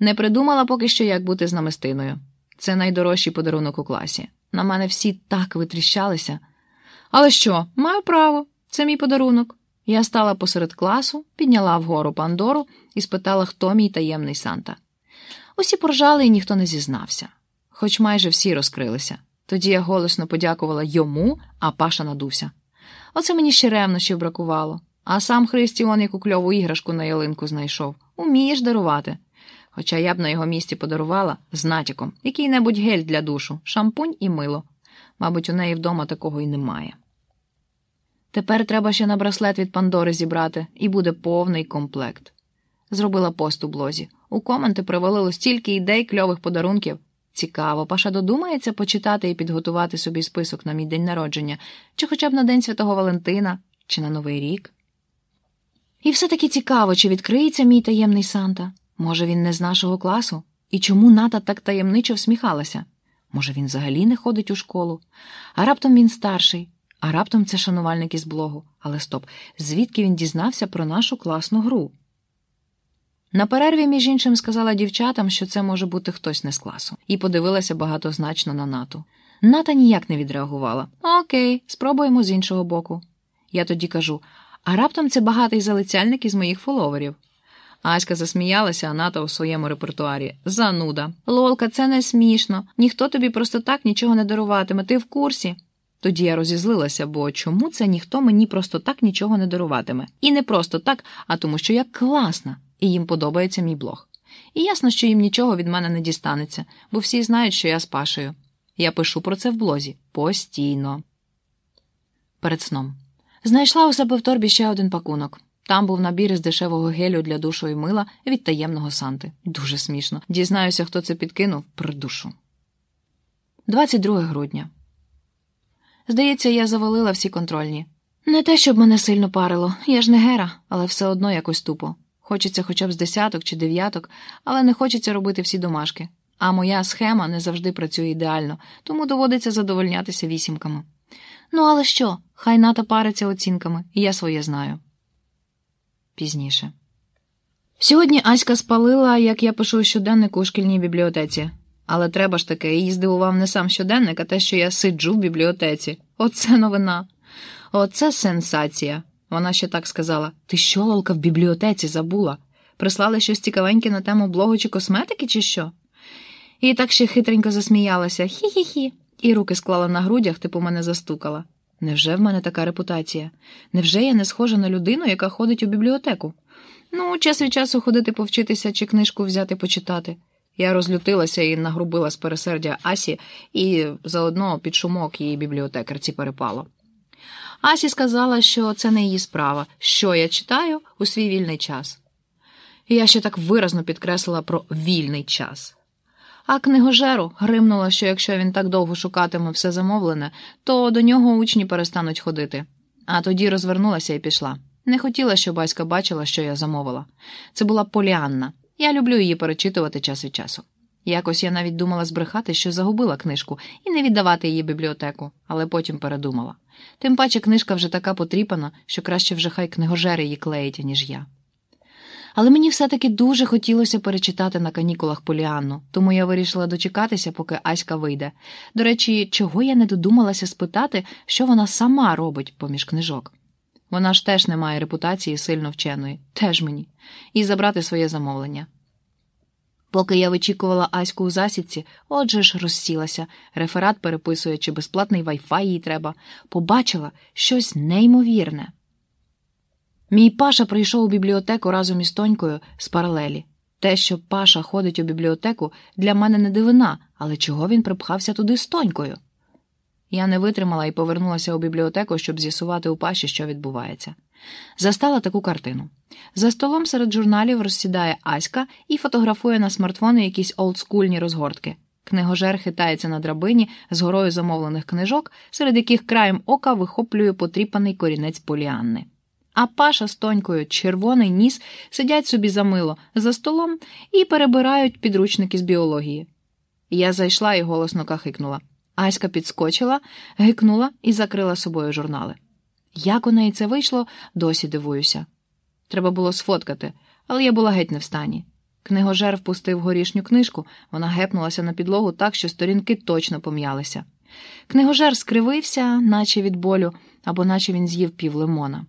Не придумала поки що, як бути з намистиною. Це найдорожчий подарунок у класі. На мене всі так витріщалися. Але що, маю право, це мій подарунок. Я стала посеред класу, підняла вгору Пандору і спитала, хто мій таємний Санта. Усі поржали, і ніхто не зізнався, хоч майже всі розкрилися. Тоді я голосно подякувала йому, а Паша надувся. Оце мені ще ревнощів бракувало. А сам Христіон яку кльову іграшку на ялинку знайшов. Умієш дарувати. Хоча я б на його місці подарувала з натяком який-небудь гель для душу, шампунь і мило. Мабуть, у неї вдома такого і немає. Тепер треба ще на браслет від Пандори зібрати, і буде повний комплект. Зробила пост у блозі. У коменти привалило стільки ідей кльових подарунків. Цікаво, Паша додумається почитати і підготувати собі список на мій день народження, чи хоча б на День Святого Валентина, чи на Новий рік. І все-таки цікаво, чи відкриється мій таємний Санта. Може, він не з нашого класу? І чому Ната так таємничо всміхалася? Може, він взагалі не ходить у школу? А раптом він старший, а раптом це шанувальник із блогу. Але стоп, звідки він дізнався про нашу класну гру? На перерві, між іншим, сказала дівчатам, що це може бути хтось не з класу, і подивилася багатозначно на нату. Ната ніяк не відреагувала. Окей, спробуємо з іншого боку. Я тоді кажу: а раптом це багатий залицяльник із моїх фоловерів. Аська засміялася, а ната у своєму репертуарі. Зануда. Лолка, це не смішно. Ніхто тобі просто так нічого не даруватиме. Ти в курсі? Тоді я розізлилася, бо чому це ніхто мені просто так нічого не даруватиме? І не просто так, а тому, що я класна, і їм подобається мій блог. І ясно, що їм нічого від мене не дістанеться, бо всі знають, що я з Пашею. Я пишу про це в блозі постійно. Перед сном. Знайшла у себе в торбі ще один пакунок. Там був набір із дешевого гелю для душу і мила від таємного Санти. Дуже смішно. Дізнаюся, хто це підкинув придушу. 22 грудня. Здається, я завалила всі контрольні. Не те, щоб мене сильно парило, я ж не гера, але все одно якось тупо. Хочеться хоча б з десяток чи дев'яток, але не хочеться робити всі домашки. А моя схема не завжди працює ідеально, тому доводиться задовольнятися вісімками. Ну, але що? Хай ната париться оцінками, і я своє знаю. Пізніше. Сьогодні Аська спалила, як я пишу щоденнику у шкільній бібліотеці. Але треба ж таки, її здивував не сам щоденник, а те, що я сиджу в бібліотеці. Оце новина. Оце сенсація. Вона ще так сказала: Ти що, лолка, в бібліотеці забула? Прислали щось цікавеньке на тему блогу чи косметики, чи що? І так ще хитренько засміялася хі-хі-хі, і руки склала на грудях, типу мене застукала. Невже в мене така репутація? Невже я не схожа на людину, яка ходить у бібліотеку? Ну, час від часу ходити повчитися чи книжку взяти почитати. Я розлютилася і нагрубила з пересердя Асі, і заодно під шумок її бібліотекарці перепало. Асі сказала, що це не її справа, що я читаю у свій вільний час. Я ще так виразно підкреслила про вільний час. А книгожеру гримнула, що якщо він так довго шукатиме все замовлене, то до нього учні перестануть ходити. А тоді розвернулася і пішла. Не хотіла, щоб батька бачила, що я замовила. Це була Поліанна. Я люблю її перечитувати час від часу. Якось я навіть думала збрехати, що загубила книжку, і не віддавати її бібліотеку, але потім передумала. Тим паче книжка вже така потріпана, що краще вже хай книгожери її клеїть, ніж я. Але мені все-таки дуже хотілося перечитати на канікулах Поліанну, тому я вирішила дочекатися, поки Аська вийде. До речі, чого я не додумалася спитати, що вона сама робить поміж книжок. Вона ж теж не має репутації сильно вченої, теж мені, і забрати своє замовлення. Поки я вичікувала Аську у засідці, отже ж розсілася, реферат переписує, чи безплатний вайфай їй треба, побачила щось неймовірне. Мій Паша прийшов у бібліотеку разом із тонькою з паралелі. Те, що Паша ходить у бібліотеку, для мене не дивина, але чого він припхався туди з тонькою? Я не витримала і повернулася у бібліотеку, щоб з'ясувати у Паші, що відбувається. Застала таку картину. За столом серед журналів розсідає Аська і фотографує на смартфони якісь олдскульні розгортки. Книгожер хитається на драбині з горою замовлених книжок, серед яких краєм ока вихоплює потріпаний корінець поліанни. А Паша з тонькою червоний ніс сидять собі за мило за столом і перебирають підручники з біології. Я зайшла і голосно кахикнула. Аська підскочила, гикнула і закрила собою журнали. Як у неї це вийшло, досі дивуюся. Треба було сфоткати, але я була геть не в стані. Книгожер впустив горішню книжку, вона гепнулася на підлогу так, що сторінки точно пом'ялися. Книгожер скривився, наче від болю, або наче він з'їв пів лимона.